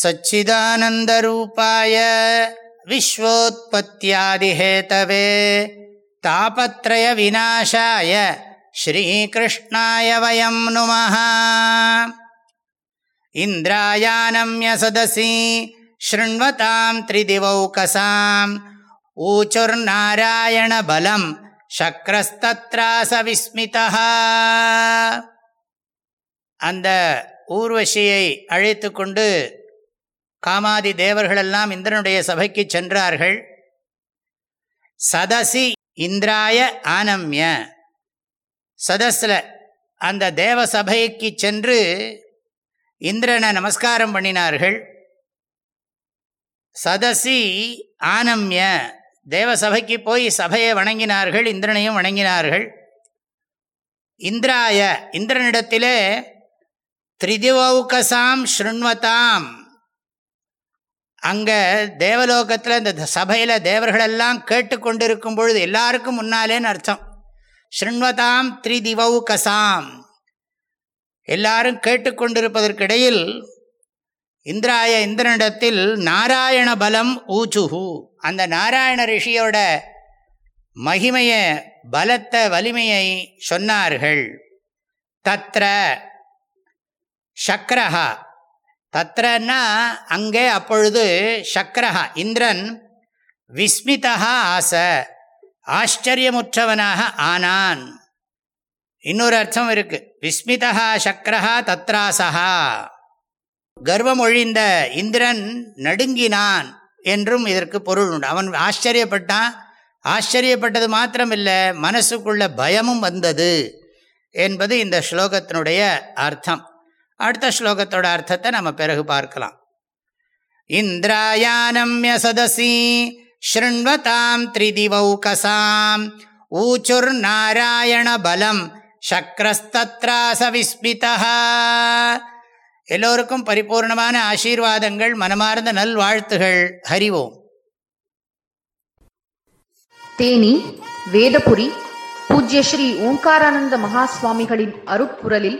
सच्चिदानन्दरूपाय विश्वोत्पत्त्यादिहेतवे तापत्रयविनाशाय श्रीकृष्णाय वयं नुमः इन्द्रायानम्य सदसि शृण्वतां त्रिदिवौकसाम् ऊचुर्नारायणबलं शक्रस्तत्रास विस्मितः அந்த ஊர்வசியை அழைத்து கொண்டு காமாதி தேவர்களெல்லாம் இந்திரனுடைய சபைக்கு சென்றார்கள். சதசி இந்திராய ஆனம்ய. சதஸில் அந்த தேவ சபைக்கு சென்று இந்திரனை நமஸ்காரம் பண்ணினார்கள். சதசி ஆனம்ய. தேவ சபைக்கு போய் சபையை வணங்கினார்கள் இந்திரனையும் வணங்கினார்கள். இந்திராய இந்திரனிடத்திலே திரிதிவௌகசாம் ஸ்ருண்வதாம். அங்கே தேவலோகத்தில் இந்த சபையில் தேவர்களெல்லாம் கேட்டுக்கொண்டிருக்கும் பொழுது எல்லாருக்கும் முன்னாலேன்னு அர்த்தம். ஸ்ருண்வதாம் திரிதிவௌகசாம் எல்லாரும் கேட்டுக்கொண்டிருப்பதற்கிடையில் இந்திராய இந்திரனிடத்தில் நாராயண பலம் ஊச்சுஹு. அந்த நாராயண ரிஷியோட மகிமைய பலத்த வலிமையை சொன்னார்கள். தத்ர சக்கரஹா தத்ரன்னா அங்கே அப்பொழுது சக்கரஹா இந்திரன் விஸ்மிதா ஆச ஆச்சரியமுற்றவனாக ஆனான். இன்னொரு அர்த்தம் இருக்கு. விஸ்மிதா சக்கரஹா தத்ராசகா கர்வம் ஒழிந்த இந்திரன் நடுங்கினான் என்றும் இதற்கு பொருள் உண்டு. அவன் ஆச்சரியப்பட்டான். ஆச்சரியப்பட்டது மாத்திரமில்லை மனசுக்குள்ள பயமும் வந்தது என்பது இந்த ஸ்லோகத்தினுடைய அர்த்தம். அடுத்த ஸ்லோகத்தோட அர்த்தத்தை நம்ம பிறகு பார்க்கலாம். இந்திராயானம்ய சதசி ஸ்ருண்வதாம் திரிதிவௌகசாம். ஊச்சுர் நாராயண பலம் சக்கரஸ்தத்ராச விஸ்மிதா எல்லோருக்கும் பரிபூர்ணமான ஆசீர்வாதங்கள் மனமார்ந்த நல்வாழ்த்துகள். ஹரிவோம் தேனி வேதபுரி பூஜ்ய ஸ்ரீ ஓங்காரானந்த மகாஸ்வாமிகளின் அருப்புரலில்